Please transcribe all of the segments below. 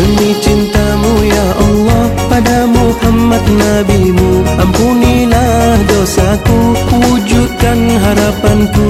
Demi cintamu ya Allah pada Muhammad nabimu ampunilah dosaku wujudkan harapanku.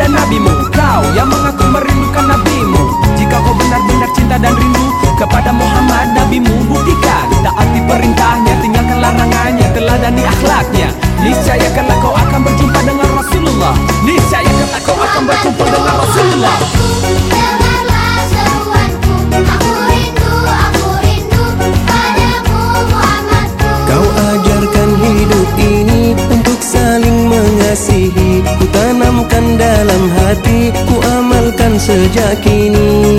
kepada nabimu. Kau yang mengaku merindukan nabimu. Jika kau benar-benar cinta dan rindu Kepada Muhammad nabimu Buktikan taati perintahnya. Tinggalkan larangannya Teladani akhlaknya. Niscaya kalau sejak kini.